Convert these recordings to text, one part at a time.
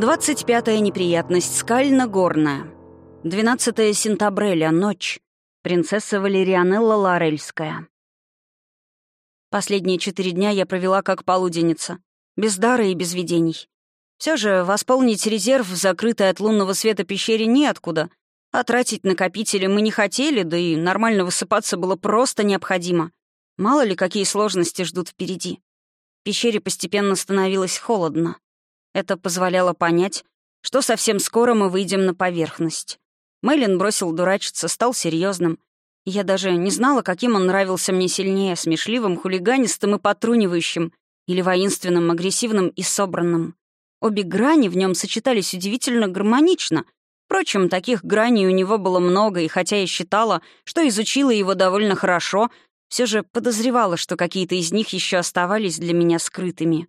25-я неприятность. Скально-горная. 12 сентября. Ночь. Принцесса Валерианелла Лорельская. Последние четыре дня я провела как полуденница. Без дара и без видений. Все же восполнить резерв в закрытой от лунного света пещере неоткуда. А тратить накопители мы не хотели, да и нормально высыпаться было просто необходимо. Мало ли, какие сложности ждут впереди. В пещере постепенно становилось холодно. Это позволяло понять, что совсем скоро мы выйдем на поверхность. Мэйлин бросил дурачиться, стал серьезным. Я даже не знала, каким он нравился мне сильнее, смешливым, хулиганистым и потрунивающим, или воинственным, агрессивным и собранным. Обе грани в нем сочетались удивительно гармонично. Впрочем, таких граней у него было много, и хотя я считала, что изучила его довольно хорошо, все же подозревала, что какие-то из них еще оставались для меня скрытыми.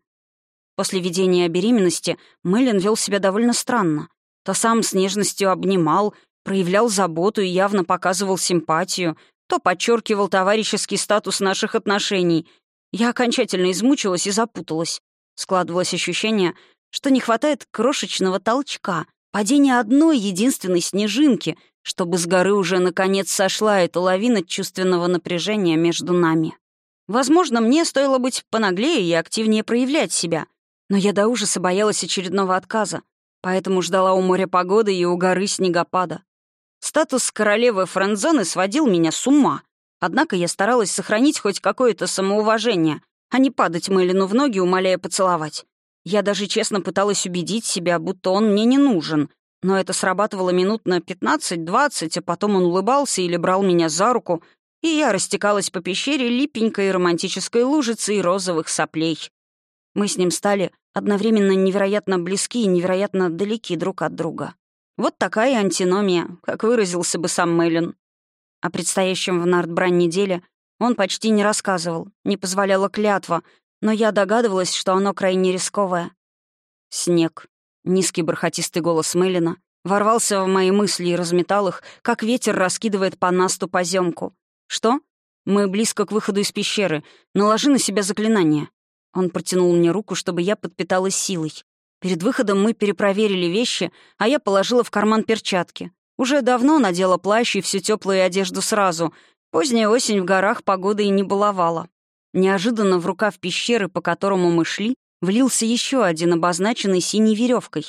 После видения беременности Мэлен вел себя довольно странно. То сам с нежностью обнимал, проявлял заботу и явно показывал симпатию, то подчеркивал товарищеский статус наших отношений. Я окончательно измучилась и запуталась. Складывалось ощущение, что не хватает крошечного толчка, падения одной единственной снежинки, чтобы с горы уже наконец сошла эта лавина чувственного напряжения между нами. Возможно, мне стоило быть понаглее и активнее проявлять себя, но я до ужаса боялась очередного отказа, поэтому ждала у моря погоды и у горы снегопада. Статус королевы френдзоны сводил меня с ума. Однако я старалась сохранить хоть какое-то самоуважение, а не падать Мэлину в ноги, умоляя поцеловать. Я даже честно пыталась убедить себя, будто он мне не нужен, но это срабатывало минут на 15-20, а потом он улыбался или брал меня за руку, и я растекалась по пещере липенькой романтической лужицей розовых соплей. Мы с ним стали одновременно невероятно близки и невероятно далеки друг от друга. Вот такая антиномия, как выразился бы сам Мэлен. О предстоящем в Нардбрань неделе он почти не рассказывал, не позволяла клятва, но я догадывалась, что оно крайне рисковое. Снег. Низкий бархатистый голос Мэлена ворвался в мои мысли и разметал их, как ветер раскидывает по насту поземку. «Что? Мы близко к выходу из пещеры. Наложи на себя заклинание». Он протянул мне руку, чтобы я подпиталась силой. Перед выходом мы перепроверили вещи, а я положила в карман перчатки. Уже давно надела плащ и всю теплую одежду сразу. Поздняя осень в горах погода и не баловала. Неожиданно в рукав пещеры, по которому мы шли, влился еще один обозначенный синей веревкой.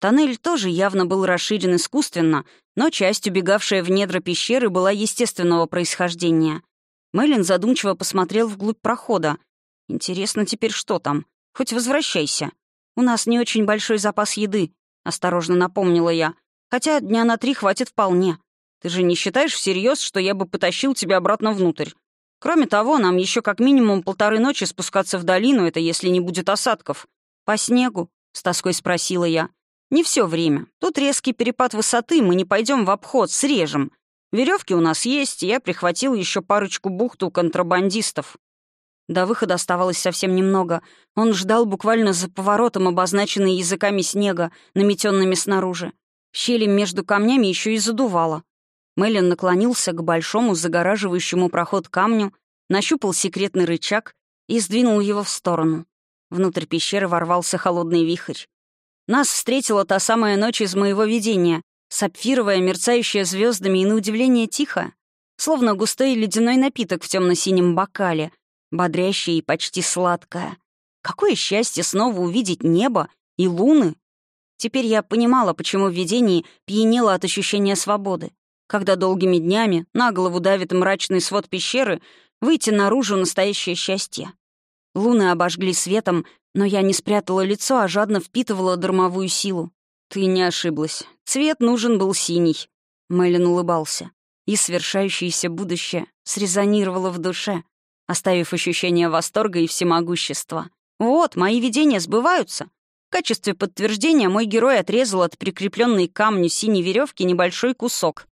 Тоннель тоже явно был расширен искусственно, но часть, убегавшая в недра пещеры, была естественного происхождения. Мэлен задумчиво посмотрел вглубь прохода. «Интересно теперь, что там? Хоть возвращайся». «У нас не очень большой запас еды», — осторожно напомнила я. «Хотя дня на три хватит вполне. Ты же не считаешь всерьез, что я бы потащил тебя обратно внутрь? Кроме того, нам еще как минимум полторы ночи спускаться в долину, это если не будет осадков. По снегу?» — с тоской спросила я. «Не все время. Тут резкий перепад высоты, мы не пойдем в обход, срежем. Веревки у нас есть, я прихватил еще парочку бухт у контрабандистов. До выхода оставалось совсем немного. Он ждал буквально за поворотом, обозначенный языками снега, наметенными снаружи. Щели между камнями еще и задувало. Мэлен наклонился к большому загораживающему проход камню, нащупал секретный рычаг и сдвинул его в сторону. Внутрь пещеры ворвался холодный вихрь. Нас встретила та самая ночь из моего видения, сапфировая, мерцающая звездами и, на удивление, тихо, словно густой ледяной напиток в темно синем бокале — бодрящая и почти сладкая. Какое счастье снова увидеть небо и луны! Теперь я понимала, почему в видении пьянела от ощущения свободы. Когда долгими днями на голову давит мрачный свод пещеры, выйти наружу — настоящее счастье. Луны обожгли светом, но я не спрятала лицо, а жадно впитывала дармовую силу. «Ты не ошиблась. Цвет нужен был синий». Мэлен улыбался. И свершающееся будущее срезонировало в душе оставив ощущение восторга и всемогущества. «Вот, мои видения сбываются». В качестве подтверждения мой герой отрезал от прикрепленной к камню синей веревки небольшой кусок.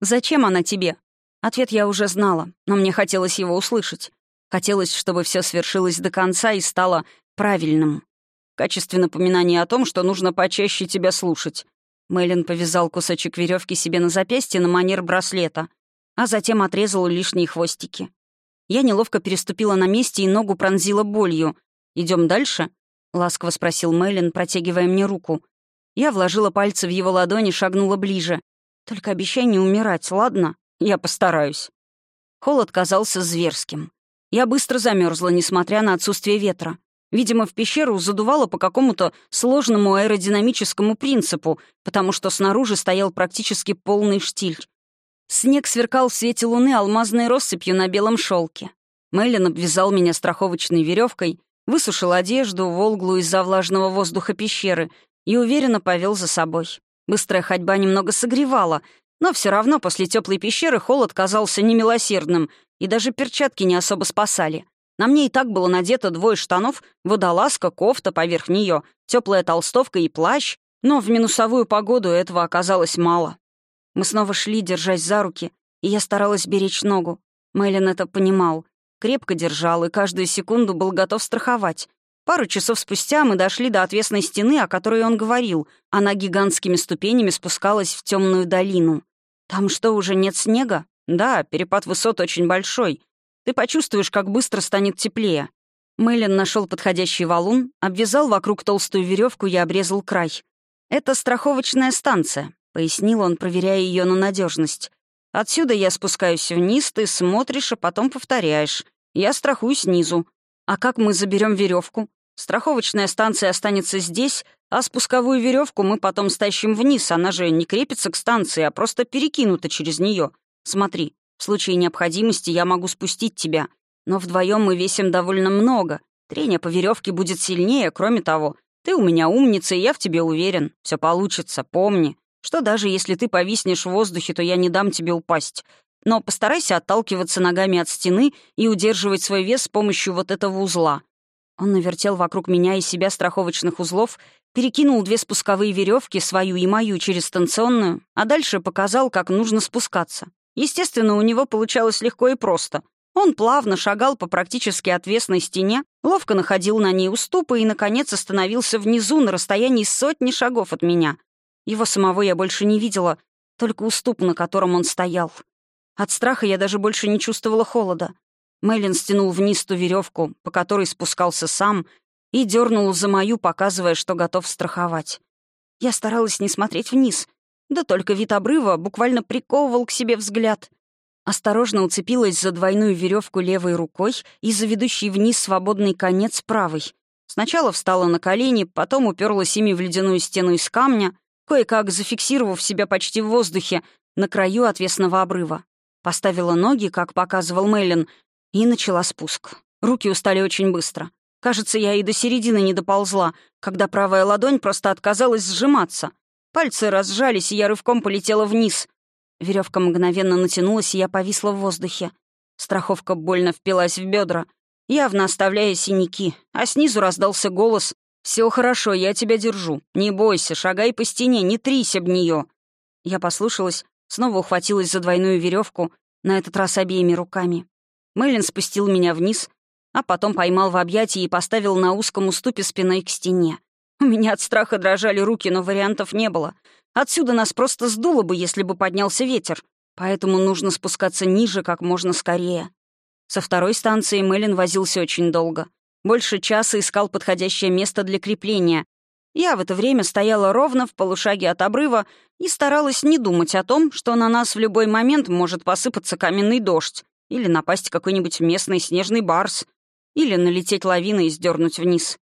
«Зачем она тебе?» Ответ я уже знала, но мне хотелось его услышать. Хотелось, чтобы все свершилось до конца и стало правильным. В качестве напоминания о том, что нужно почаще тебя слушать. Мэйлин повязал кусочек веревки себе на запястье на манер браслета, а затем отрезал лишние хвостики. Я неловко переступила на месте и ногу пронзила болью. Идем дальше?» — ласково спросил Мэйлин, протягивая мне руку. Я вложила пальцы в его ладони, шагнула ближе. «Только обещай не умирать, ладно? Я постараюсь». Холод казался зверским. Я быстро замерзла, несмотря на отсутствие ветра. Видимо, в пещеру задувало по какому-то сложному аэродинамическому принципу, потому что снаружи стоял практически полный штиль. Снег сверкал в свете луны алмазной россыпью на белом шелке. Мэлен обвязал меня страховочной веревкой, высушил одежду, волглу из-за влажного воздуха пещеры и уверенно повел за собой. Быстрая ходьба немного согревала, но все равно после теплой пещеры холод казался немилосердным, и даже перчатки не особо спасали. На мне и так было надето двое штанов, водолазка, кофта поверх нее, теплая толстовка и плащ, но в минусовую погоду этого оказалось мало. Мы снова шли, держась за руки, и я старалась беречь ногу. Мэйлин это понимал. Крепко держал и каждую секунду был готов страховать. Пару часов спустя мы дошли до отвесной стены, о которой он говорил. Она гигантскими ступенями спускалась в темную долину. Там что, уже нет снега? Да, перепад высот очень большой. Ты почувствуешь, как быстро станет теплее. Мэйлин нашел подходящий валун, обвязал вокруг толстую веревку и обрезал край. «Это страховочная станция», — пояснил он, проверяя ее на надежность. «Отсюда я спускаюсь вниз, ты смотришь, а потом повторяешь. Я страхую снизу. А как мы заберем веревку? Страховочная станция останется здесь, а спусковую веревку мы потом стащим вниз. Она же не крепится к станции, а просто перекинута через нее. Смотри, в случае необходимости я могу спустить тебя. Но вдвоем мы весим довольно много. Трение по веревке будет сильнее, кроме того. Ты у меня умница, и я в тебе уверен. Все получится, помни, что даже если ты повиснешь в воздухе, то я не дам тебе упасть. Но постарайся отталкиваться ногами от стены и удерживать свой вес с помощью вот этого узла. Он навертел вокруг меня и себя страховочных узлов, перекинул две спусковые веревки, свою и мою, через станционную, а дальше показал, как нужно спускаться. Естественно, у него получалось легко и просто. Он плавно шагал по практически отвесной стене, ловко находил на ней уступы и, наконец, остановился внизу на расстоянии сотни шагов от меня. Его самого я больше не видела, только уступ, на котором он стоял. От страха я даже больше не чувствовала холода. Мэлен стянул вниз ту веревку, по которой спускался сам, и дернул за мою, показывая, что готов страховать. Я старалась не смотреть вниз, да только вид обрыва буквально приковывал к себе взгляд. Осторожно уцепилась за двойную веревку левой рукой и за ведущий вниз свободный конец правой. Сначала встала на колени, потом уперлась ими в ледяную стену из камня, кое-как зафиксировав себя почти в воздухе на краю отвесного обрыва. Поставила ноги, как показывал Мейлин, и начала спуск. Руки устали очень быстро. Кажется, я и до середины не доползла, когда правая ладонь просто отказалась сжиматься. Пальцы разжались, и я рывком полетела вниз. Веревка мгновенно натянулась, и я повисла в воздухе. Страховка больно впилась в бедра, явно оставляя синяки, а снизу раздался голос «Все хорошо, я тебя держу. Не бойся, шагай по стене, не трись об нее. Я послушалась, снова ухватилась за двойную веревку, на этот раз обеими руками. Мэлен спустил меня вниз, а потом поймал в объятии и поставил на узком уступе спиной к стене. У меня от страха дрожали руки, но вариантов не было. Отсюда нас просто сдуло бы, если бы поднялся ветер. Поэтому нужно спускаться ниже как можно скорее. Со второй станции Мэлен возился очень долго. Больше часа искал подходящее место для крепления. Я в это время стояла ровно в полушаге от обрыва и старалась не думать о том, что на нас в любой момент может посыпаться каменный дождь или напасть какой-нибудь местный снежный барс, или налететь лавиной и сдернуть вниз.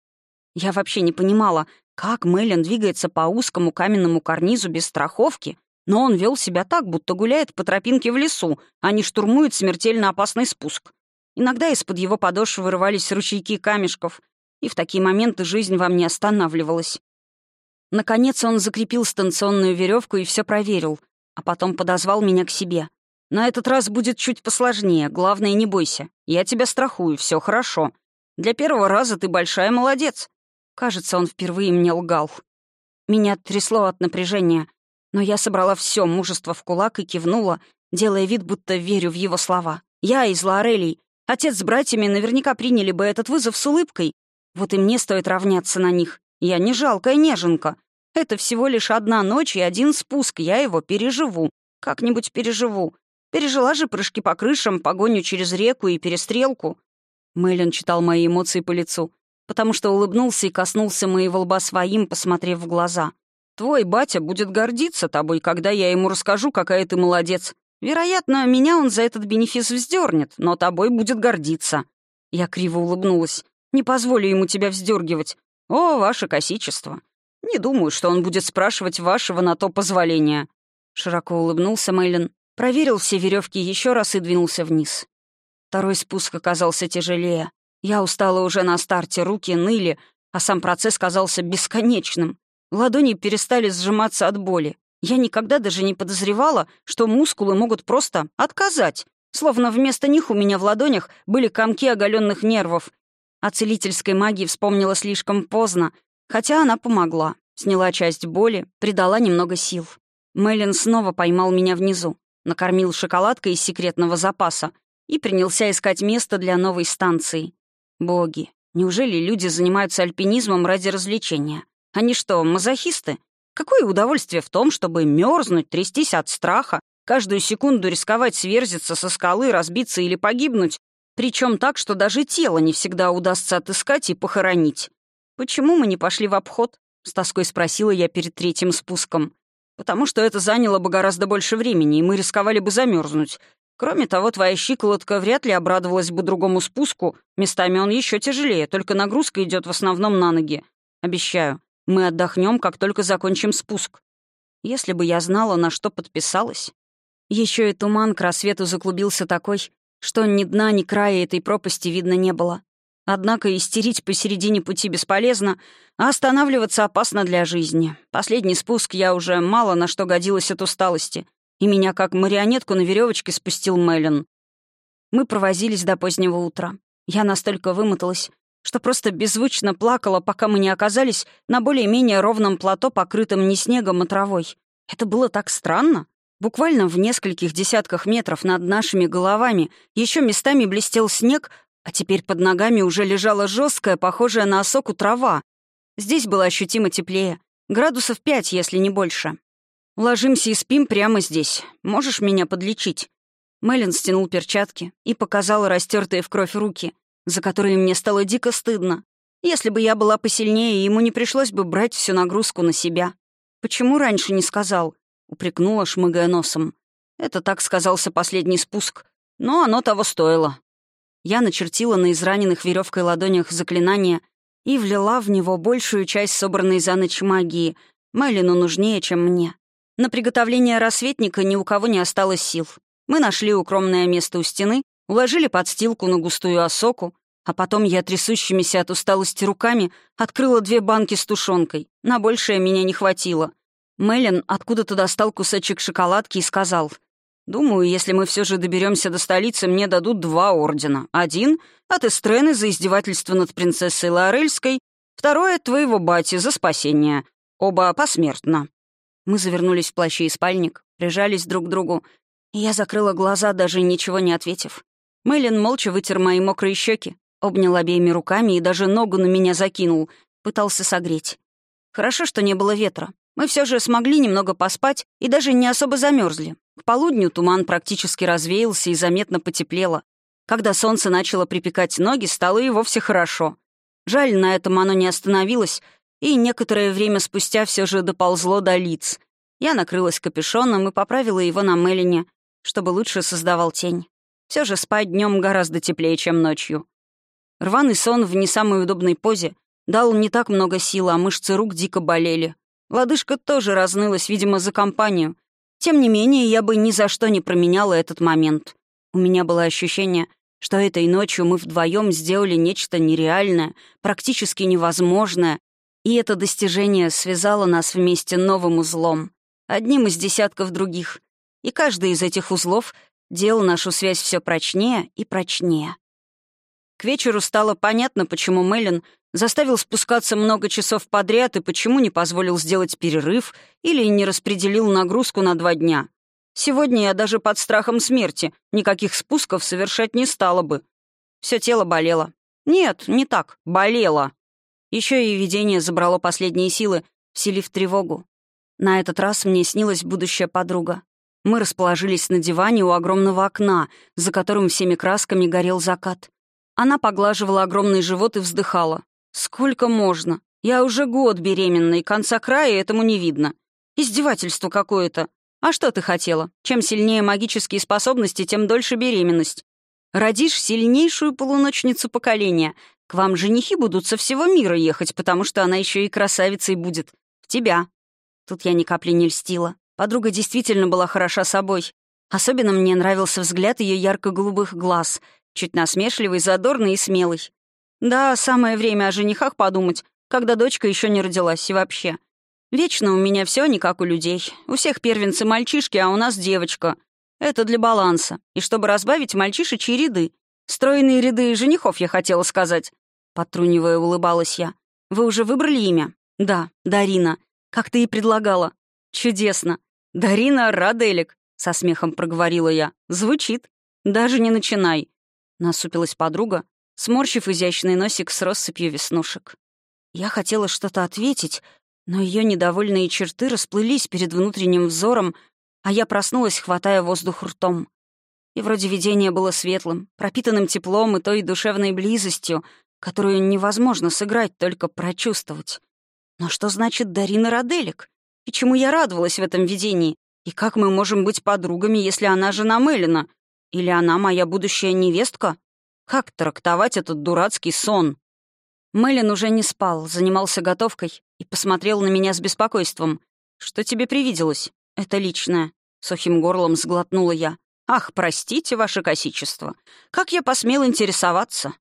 Я вообще не понимала, как Мэлен двигается по узкому каменному карнизу без страховки, но он вел себя так, будто гуляет по тропинке в лесу, а не штурмует смертельно опасный спуск. Иногда из-под его подошв вырывались ручейки камешков, и в такие моменты жизнь во мне останавливалась. Наконец он закрепил станционную веревку и все проверил, а потом подозвал меня к себе. «На этот раз будет чуть посложнее, главное, не бойся. Я тебя страхую, все хорошо. Для первого раза ты большая молодец. Кажется, он впервые мне лгал. Меня трясло от напряжения, но я собрала все мужество в кулак и кивнула, делая вид, будто верю в его слова. Я из Лорелей. Отец с братьями наверняка приняли бы этот вызов с улыбкой. Вот и мне стоит равняться на них. Я не жалкая неженка. Это всего лишь одна ночь и один спуск, я его переживу. Как-нибудь переживу. Пережила же прыжки по крышам, погоню через реку и перестрелку. Мэйлен читал мои эмоции по лицу потому что улыбнулся и коснулся моего лба своим, посмотрев в глаза. Твой батя будет гордиться тобой, когда я ему расскажу, какая ты молодец. Вероятно, меня он за этот бенефис вздернет, но тобой будет гордиться». Я криво улыбнулась. «Не позволю ему тебя вздергивать. О, ваше косичество. Не думаю, что он будет спрашивать вашего на то позволения». Широко улыбнулся Мэйлин, проверил все веревки еще раз и двинулся вниз. Второй спуск оказался тяжелее. Я устала уже на старте, руки ныли, а сам процесс казался бесконечным. Ладони перестали сжиматься от боли. Я никогда даже не подозревала, что мускулы могут просто отказать, словно вместо них у меня в ладонях были комки оголенных нервов. О целительской магии вспомнила слишком поздно, хотя она помогла. Сняла часть боли, придала немного сил. Мэлен снова поймал меня внизу, накормил шоколадкой из секретного запаса и принялся искать место для новой станции. Боги, неужели люди занимаются альпинизмом ради развлечения? Они что, мазохисты? Какое удовольствие в том, чтобы мерзнуть, трястись от страха, каждую секунду рисковать сверзиться со скалы, разбиться или погибнуть, причем так, что даже тело не всегда удастся отыскать и похоронить. «Почему мы не пошли в обход?» — с тоской спросила я перед третьим спуском. «Потому что это заняло бы гораздо больше времени, и мы рисковали бы замерзнуть. Кроме того, твоя щиколотка вряд ли обрадовалась бы другому спуску. Местами он еще тяжелее, только нагрузка идет в основном на ноги. Обещаю, мы отдохнем, как только закончим спуск. Если бы я знала, на что подписалась. Еще и туман к рассвету заклубился такой, что ни дна, ни края этой пропасти видно не было. Однако истерить посередине пути бесполезно, а останавливаться опасно для жизни. Последний спуск я уже мало на что годилась от усталости, и меня как марионетку на веревочке спустил Меллен. Мы провозились до позднего утра. Я настолько вымоталась, что просто беззвучно плакала, пока мы не оказались на более-менее ровном плато, покрытом не снегом, а травой. Это было так странно. Буквально в нескольких десятках метров над нашими головами еще местами блестел снег, а теперь под ногами уже лежала жесткая, похожая на осоку трава. Здесь было ощутимо теплее. Градусов пять, если не больше. «Ложимся и спим прямо здесь. Можешь меня подлечить?» Мэлен стянул перчатки и показал растертые в кровь руки за которые мне стало дико стыдно. Если бы я была посильнее, ему не пришлось бы брать всю нагрузку на себя. «Почему раньше не сказал?» — упрекнула, шмыгая носом. Это так сказался последний спуск, но оно того стоило. Я начертила на израненных веревкой ладонях заклинание и влила в него большую часть собранной за ночь магии. Майлину нужнее, чем мне. На приготовление рассветника ни у кого не осталось сил. Мы нашли укромное место у стены уложили подстилку на густую осоку, а потом я трясущимися от усталости руками открыла две банки с тушенкой. На большее меня не хватило. Мэлен откуда-то достал кусочек шоколадки и сказал, «Думаю, если мы все же доберемся до столицы, мне дадут два ордена. Один — от Эстрены за издевательство над принцессой Лорельской, второе — от твоего бати за спасение. Оба посмертно». Мы завернулись в плащи и спальник, прижались друг к другу, и я закрыла глаза, даже ничего не ответив. Мэлен молча вытер мои мокрые щеки, обнял обеими руками и даже ногу на меня закинул, пытался согреть. Хорошо, что не было ветра. Мы все же смогли немного поспать и даже не особо замерзли. К полудню туман практически развеялся и заметно потеплело. Когда солнце начало припекать ноги, стало и вовсе хорошо. Жаль, на этом оно не остановилось, и некоторое время спустя все же доползло до лиц. Я накрылась капюшоном и поправила его на Мелине, чтобы лучше создавал тень. Все же спать днем гораздо теплее, чем ночью. Рваный сон в не самой удобной позе дал не так много сил, а мышцы рук дико болели. Лодыжка тоже разнылась, видимо, за компанию. Тем не менее, я бы ни за что не променяла этот момент. У меня было ощущение, что этой ночью мы вдвоем сделали нечто нереальное, практически невозможное, и это достижение связало нас вместе новым узлом, одним из десятков других. И каждый из этих узлов делал нашу связь все прочнее и прочнее. К вечеру стало понятно, почему Мэлен заставил спускаться много часов подряд и почему не позволил сделать перерыв или не распределил нагрузку на два дня. Сегодня я даже под страхом смерти никаких спусков совершать не стала бы. Все тело болело. Нет, не так, болело. Еще и видение забрало последние силы, вселив тревогу. На этот раз мне снилась будущая подруга. Мы расположились на диване у огромного окна, за которым всеми красками горел закат. Она поглаживала огромный живот и вздыхала. «Сколько можно? Я уже год беременна, и конца края этому не видно. Издевательство какое-то. А что ты хотела? Чем сильнее магические способности, тем дольше беременность. Родишь сильнейшую полуночницу поколения. К вам женихи будут со всего мира ехать, потому что она еще и красавицей будет. В тебя. Тут я ни капли не льстила. Подруга действительно была хороша собой. Особенно мне нравился взгляд ее ярко-голубых глаз, чуть насмешливый, задорный и смелый. Да, самое время о женихах подумать, когда дочка еще не родилась и вообще. Вечно у меня все не как у людей. У всех первенцы мальчишки, а у нас девочка. Это для баланса. И чтобы разбавить мальчишечьи ряды. Стройные ряды женихов, я хотела сказать. Потрунивая, улыбалась я. Вы уже выбрали имя? Да, Дарина. Как ты и предлагала. Чудесно. Дарина Раделик, со смехом проговорила я. Звучит. Даже не начинай. Насупилась подруга, сморщив изящный носик с россыпью веснушек. Я хотела что-то ответить, но ее недовольные черты расплылись перед внутренним взором, а я проснулась, хватая воздух ртом. И вроде видение было светлым, пропитанным теплом и той душевной близостью, которую невозможно сыграть, только прочувствовать. Но что значит Дарина Раделик? И чему я радовалась в этом видении? И как мы можем быть подругами, если она жена Мелина? Или она моя будущая невестка? Как трактовать этот дурацкий сон? Мелин уже не спал, занимался готовкой и посмотрел на меня с беспокойством. «Что тебе привиделось?» «Это личное», — сухим горлом сглотнула я. «Ах, простите, ваше косичество. Как я посмел интересоваться?»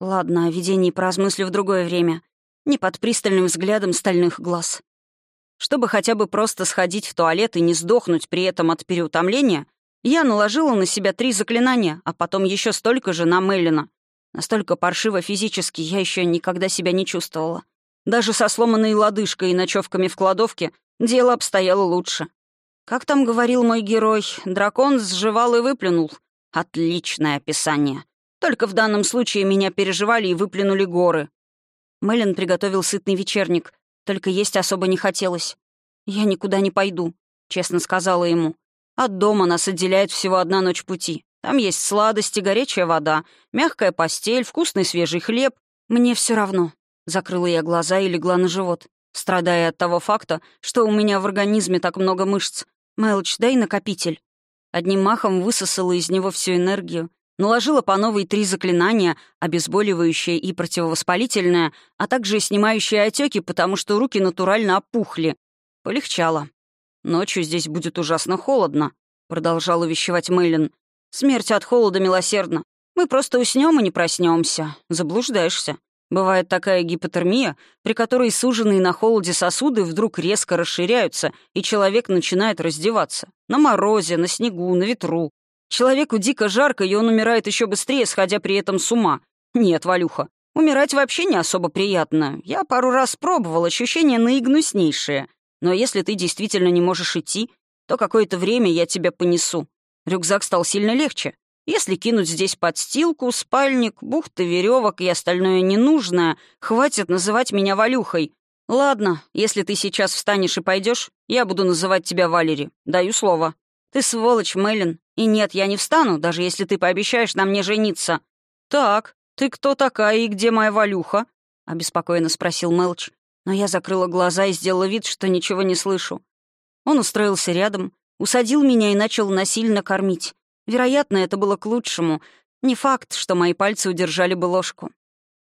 «Ладно, о видении поразмыслю в другое время. Не под пристальным взглядом стальных глаз. Чтобы хотя бы просто сходить в туалет и не сдохнуть при этом от переутомления, я наложила на себя три заклинания, а потом еще столько же на Меллина. Настолько паршиво физически я еще никогда себя не чувствовала. Даже со сломанной лодыжкой и ночевками в кладовке дело обстояло лучше. Как там говорил мой герой, дракон сживал и выплюнул. Отличное описание. Только в данном случае меня переживали и выплюнули горы. Мэлен приготовил сытный вечерник, только есть особо не хотелось. «Я никуда не пойду», — честно сказала ему. «От дома нас отделяет всего одна ночь пути. Там есть сладости, горячая вода, мягкая постель, вкусный свежий хлеб. Мне все равно. Закрыла я глаза и легла на живот, страдая от того факта, что у меня в организме так много мышц. Мелч, дай накопитель. Одним махом высосала из него всю энергию, наложила по новой три заклинания, обезболивающее и противовоспалительное, а также снимающее отеки, потому что руки натурально опухли. Полегчало. «Ночью здесь будет ужасно холодно», — продолжал увещевать Мэйлин. Смерть от холода милосердна. Мы просто уснем и не проснемся. Заблуждаешься. Бывает такая гипотермия, при которой суженные на холоде сосуды вдруг резко расширяются, и человек начинает раздеваться. На морозе, на снегу, на ветру. Человеку дико жарко, и он умирает еще быстрее, сходя при этом с ума. Нет, Валюха, умирать вообще не особо приятно. Я пару раз пробовал, ощущения наигнуснейшие. Но если ты действительно не можешь идти, то какое-то время я тебя понесу. Рюкзак стал сильно легче. Если кинуть здесь подстилку, спальник, бухты веревок и остальное ненужное, хватит называть меня Валюхой. Ладно, если ты сейчас встанешь и пойдешь, я буду называть тебя Валери. Даю слово. Ты сволочь, Мэлен. И нет, я не встану, даже если ты пообещаешь на мне жениться. Так, ты кто такая и где моя Валюха? Обеспокоенно спросил Мелч. Но я закрыла глаза и сделала вид, что ничего не слышу. Он устроился рядом, Усадил меня и начал насильно кормить. Вероятно, это было к лучшему. Не факт, что мои пальцы удержали бы ложку.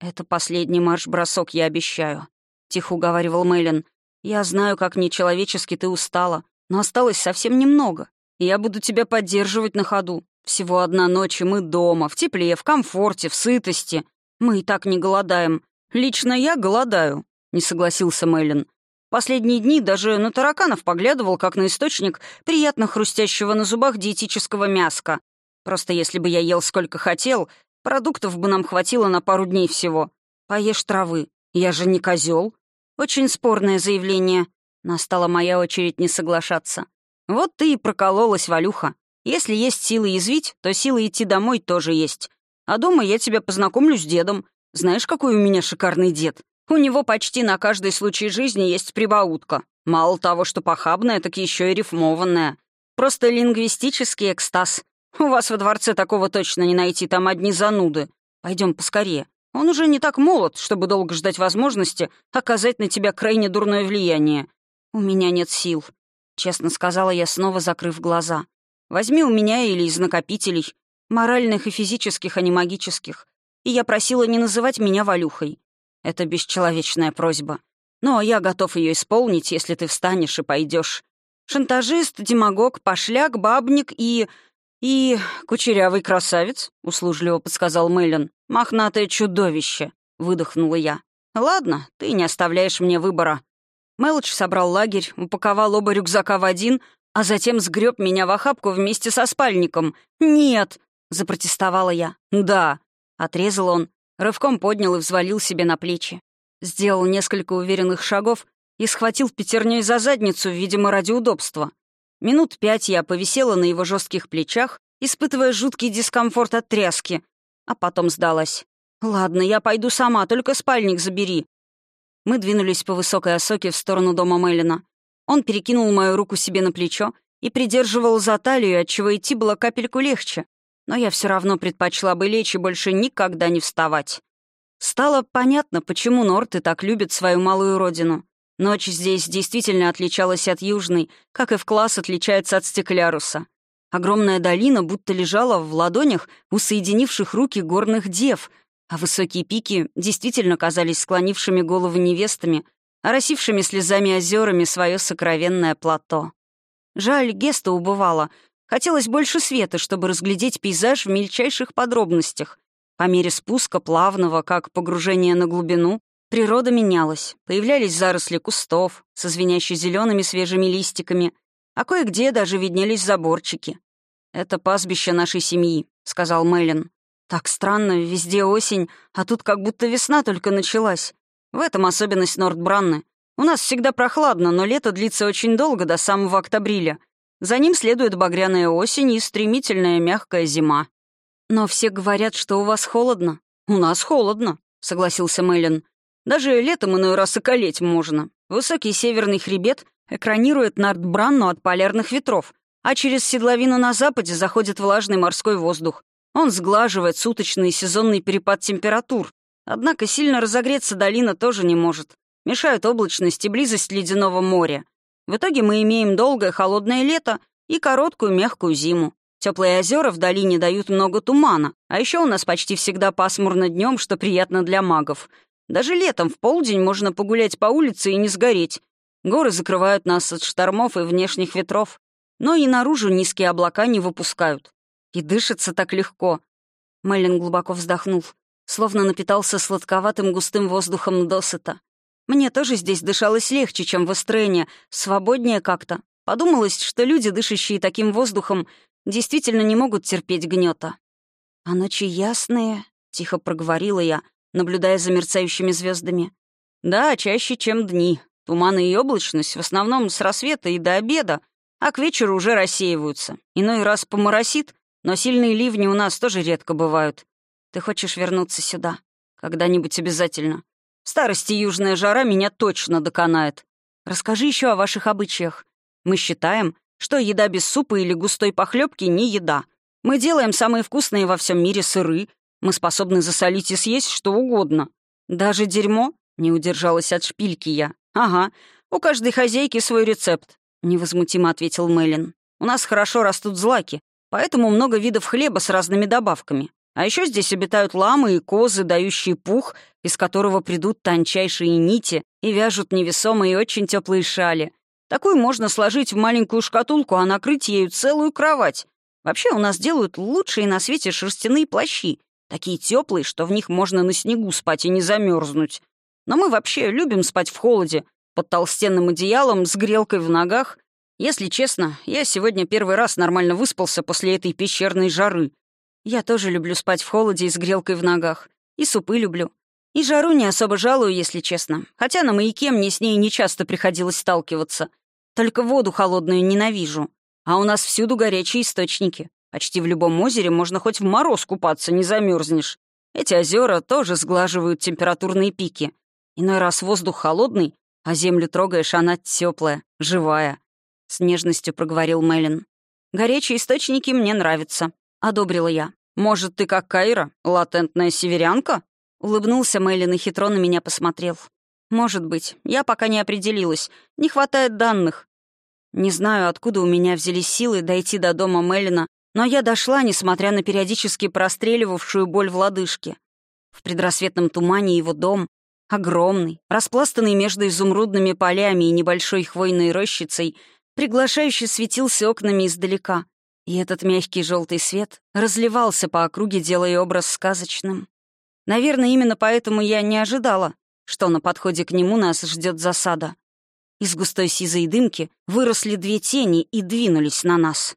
«Это последний марш-бросок, я обещаю», — тихо уговаривал Мэйлен. «Я знаю, как нечеловечески ты устала, но осталось совсем немного. Я буду тебя поддерживать на ходу. Всего одна ночь, и мы дома, в тепле, в комфорте, в сытости. Мы и так не голодаем. Лично я голодаю», — не согласился Мэйлен. Последние дни даже на тараканов поглядывал, как на источник приятно хрустящего на зубах диетического мяска. Просто если бы я ел сколько хотел, продуктов бы нам хватило на пару дней всего. Поешь травы. Я же не козел. Очень спорное заявление. Настала моя очередь не соглашаться. Вот ты и прокололась, Валюха. Если есть силы язвить, то силы идти домой тоже есть. А дома я тебя познакомлю с дедом. Знаешь, какой у меня шикарный дед? У него почти на каждый случай жизни есть прибаутка. Мало того, что похабная, так еще и рифмованная. Просто лингвистический экстаз. У вас во дворце такого точно не найти, там одни зануды. Пойдем поскорее. Он уже не так молод, чтобы долго ждать возможности оказать на тебя крайне дурное влияние. У меня нет сил, честно сказала я, снова закрыв глаза. Возьми у меня или из накопителей, моральных и физических, а не магических. И я просила не называть меня Валюхой. Это бесчеловечная просьба. Но я готов ее исполнить, если ты встанешь и пойдешь. Шантажист, демагог, пошляк, бабник и... и... кучерявый красавец, услужливо подсказал Мэлен. Мохнатое чудовище, выдохнула я. Ладно, ты не оставляешь мне выбора. Мелодж собрал лагерь, упаковал оба рюкзака в один, а затем сгреб меня в охапку вместе со спальником. «Нет!» — запротестовала я. «Да!» — отрезал он, рывком поднял и взвалил себе на плечи. Сделал несколько уверенных шагов и схватил пятерней за задницу, видимо, ради удобства. Минут пять я повисела на его жестких плечах, испытывая жуткий дискомфорт от тряски, а потом сдалась. «Ладно, я пойду сама, только спальник забери». Мы двинулись по высокой осоке в сторону дома Меллина. Он перекинул мою руку себе на плечо и придерживал за талию, отчего идти было капельку легче. Но я все равно предпочла бы лечь и больше никогда не вставать. Стало понятно, почему норты так любят свою малую родину. Ночь здесь действительно отличалась от южной, как и в класс отличается от стекляруса. Огромная долина будто лежала в ладонях у соединивших руки горных дев, а высокие пики действительно казались склонившими головы невестами, оросившими слезами озерами свое сокровенное плато. Жаль, Геста убывала. Хотелось больше света, чтобы разглядеть пейзаж в мельчайших подробностях. По мере спуска, плавного, как погружение на глубину, природа менялась. Появлялись заросли кустов со звенящими зелеными свежими листиками, а кое-где даже виднелись заборчики. «Это пастбище нашей семьи», — сказал Мэлен. «Так странно, везде осень, а тут как будто весна только началась. В этом особенность Нордбранны. У нас всегда прохладно, но лето длится очень долго, до самого октябриля. За ним следует багряная осень и стремительная мягкая зима. «Но все говорят, что у вас холодно». «У нас холодно», — согласился Мэлен. «Даже летом иной раз околеть можно. Высокий северный хребет экранирует Нардбранну от полярных ветров, а через седловину на западе заходит влажный морской воздух. Он сглаживает суточный и сезонный перепад температур. Однако сильно разогреться долина тоже не может. Мешают облачность и близость ледяного моря. В итоге мы имеем долгое холодное лето и короткую мягкую зиму. Теплые озера в долине дают много тумана, а еще у нас почти всегда пасмурно днем, что приятно для магов. Даже летом в полдень можно погулять по улице и не сгореть. Горы закрывают нас от штормов и внешних ветров, но и наружу низкие облака не выпускают. И дышится так легко. Мэлен глубоко вздохнул, словно напитался сладковатым густым воздухом досыта. Мне тоже здесь дышалось легче, чем в Эстрене, свободнее как-то. Подумалось, что люди, дышащие таким воздухом, действительно не могут терпеть гнета. «А ночи ясные», — тихо проговорила я, наблюдая за мерцающими звездами. «Да, чаще, чем дни. Туманы и облачность в основном с рассвета и до обеда, а к вечеру уже рассеиваются. Иной раз поморосит, но сильные ливни у нас тоже редко бывают. Ты хочешь вернуться сюда? Когда-нибудь обязательно. В старости южная жара меня точно доконает. Расскажи еще о ваших обычаях. Мы считаем, что еда без супа или густой похлебки не еда. Мы делаем самые вкусные во всем мире сыры. Мы способны засолить и съесть что угодно. Даже дерьмо? Не удержалась от шпильки я. Ага, у каждой хозяйки свой рецепт. Невозмутимо ответил Мэлен. У нас хорошо растут злаки, поэтому много видов хлеба с разными добавками. А еще здесь обитают ламы и козы, дающие пух, из которого придут тончайшие нити и вяжут невесомые и очень теплые шали. Такую можно сложить в маленькую шкатулку, а накрыть ею целую кровать. Вообще у нас делают лучшие на свете шерстяные плащи, такие теплые, что в них можно на снегу спать и не замерзнуть. Но мы вообще любим спать в холоде, под толстенным одеялом, с грелкой в ногах. Если честно, я сегодня первый раз нормально выспался после этой пещерной жары. Я тоже люблю спать в холоде и с грелкой в ногах. И супы люблю. И жару не особо жалую, если честно. Хотя на маяке мне с ней нечасто приходилось сталкиваться. Только воду холодную ненавижу. А у нас всюду горячие источники. Почти в любом озере можно хоть в мороз купаться, не замерзнешь. Эти озера тоже сглаживают температурные пики. Иной раз воздух холодный, а землю трогаешь, она теплая, живая. С нежностью проговорил Мелин. «Горячие источники мне нравятся», — одобрила я. «Может, ты как Кайра, латентная северянка?» Улыбнулся Мэлен и хитро на меня посмотрел. «Может быть. Я пока не определилась. Не хватает данных. Не знаю, откуда у меня взялись силы дойти до дома Меллина, но я дошла, несмотря на периодически простреливавшую боль в лодыжке. В предрассветном тумане его дом, огромный, распластанный между изумрудными полями и небольшой хвойной рощицей, приглашающе светился окнами издалека, и этот мягкий желтый свет разливался по округе, делая образ сказочным. Наверное, именно поэтому я не ожидала, что на подходе к нему нас ждет засада. Из густой сизой дымки выросли две тени и двинулись на нас.